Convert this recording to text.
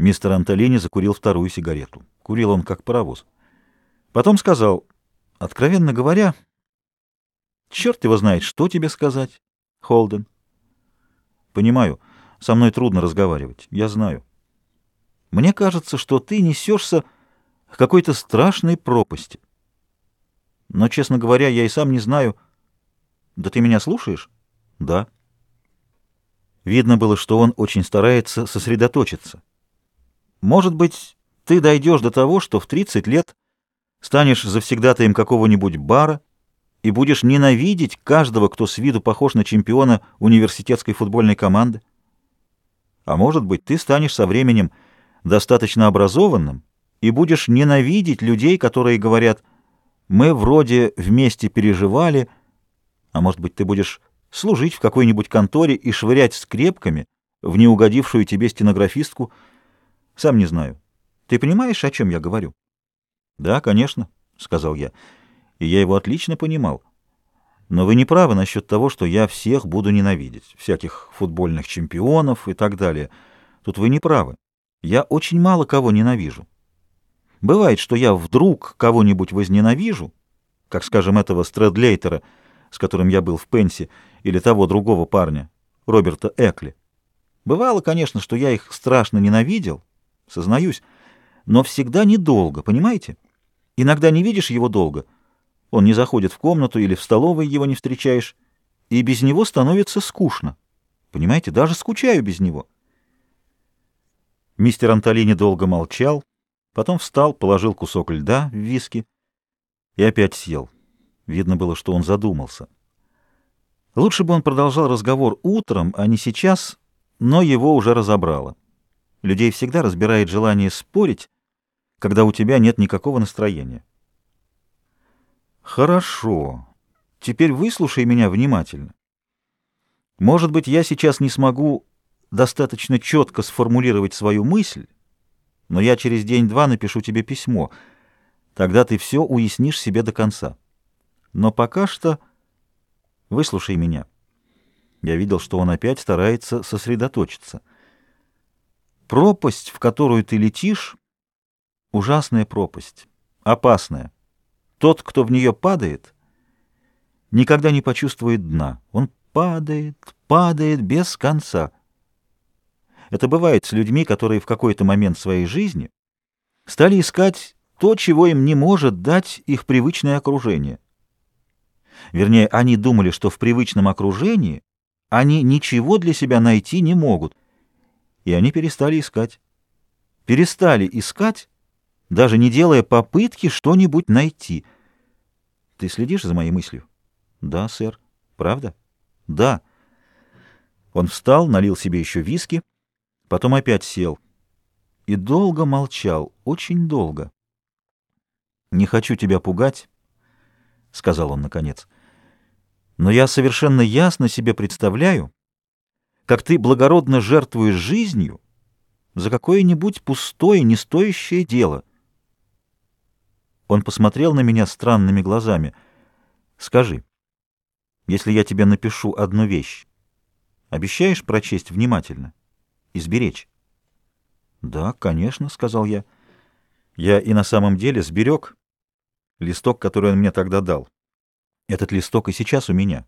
Мистер Антолини закурил вторую сигарету. Курил он как паровоз. Потом сказал, откровенно говоря, черт его знает, что тебе сказать, Холден. Понимаю, со мной трудно разговаривать, я знаю. Мне кажется, что ты несешься к какой-то страшной пропасти. Но, честно говоря, я и сам не знаю... Да ты меня слушаешь? Да. Видно было, что он очень старается сосредоточиться. Может быть, ты дойдешь до того, что в 30 лет станешь завсегдатаем какого-нибудь бара и будешь ненавидеть каждого, кто с виду похож на чемпиона университетской футбольной команды. А может быть, ты станешь со временем достаточно образованным и будешь ненавидеть людей, которые говорят «мы вроде вместе переживали», а может быть, ты будешь служить в какой-нибудь конторе и швырять скрепками в неугодившую тебе стенографистку – сам не знаю. Ты понимаешь, о чем я говорю? — Да, конечно, — сказал я. И я его отлично понимал. Но вы не правы насчет того, что я всех буду ненавидеть, всяких футбольных чемпионов и так далее. Тут вы не правы. Я очень мало кого ненавижу. Бывает, что я вдруг кого-нибудь возненавижу, как, скажем, этого Стрэдлейтера, с которым я был в Пенсе, или того другого парня, Роберта Экли. Бывало, конечно, что я их страшно ненавидел, сознаюсь, но всегда недолго, понимаете? Иногда не видишь его долго, он не заходит в комнату или в столовой его не встречаешь, и без него становится скучно. Понимаете, даже скучаю без него. Мистер Антолини долго молчал, потом встал, положил кусок льда в виски и опять сел. Видно было, что он задумался. Лучше бы он продолжал разговор утром, а не сейчас, но его уже разобрало. Людей всегда разбирает желание спорить, когда у тебя нет никакого настроения. Хорошо. Теперь выслушай меня внимательно. Может быть, я сейчас не смогу достаточно четко сформулировать свою мысль, но я через день-два напишу тебе письмо. Тогда ты все уяснишь себе до конца. Но пока что выслушай меня. Я видел, что он опять старается сосредоточиться. Пропасть, в которую ты летишь, ужасная пропасть, опасная. Тот, кто в нее падает, никогда не почувствует дна. Он падает, падает без конца. Это бывает с людьми, которые в какой-то момент своей жизни стали искать то, чего им не может дать их привычное окружение. Вернее, они думали, что в привычном окружении они ничего для себя найти не могут, и они перестали искать. Перестали искать, даже не делая попытки что-нибудь найти. Ты следишь за моей мыслью? Да, сэр. Правда? Да. Он встал, налил себе еще виски, потом опять сел. И долго молчал, очень долго. «Не хочу тебя пугать», — сказал он наконец, — «но я совершенно ясно себе представляю, как ты благородно жертвуешь жизнью за какое-нибудь пустое, не стоящее дело. Он посмотрел на меня странными глазами. Скажи, если я тебе напишу одну вещь, обещаешь прочесть внимательно и сберечь? Да, конечно, сказал я. Я и на самом деле сберег листок, который он мне тогда дал. Этот листок и сейчас у меня.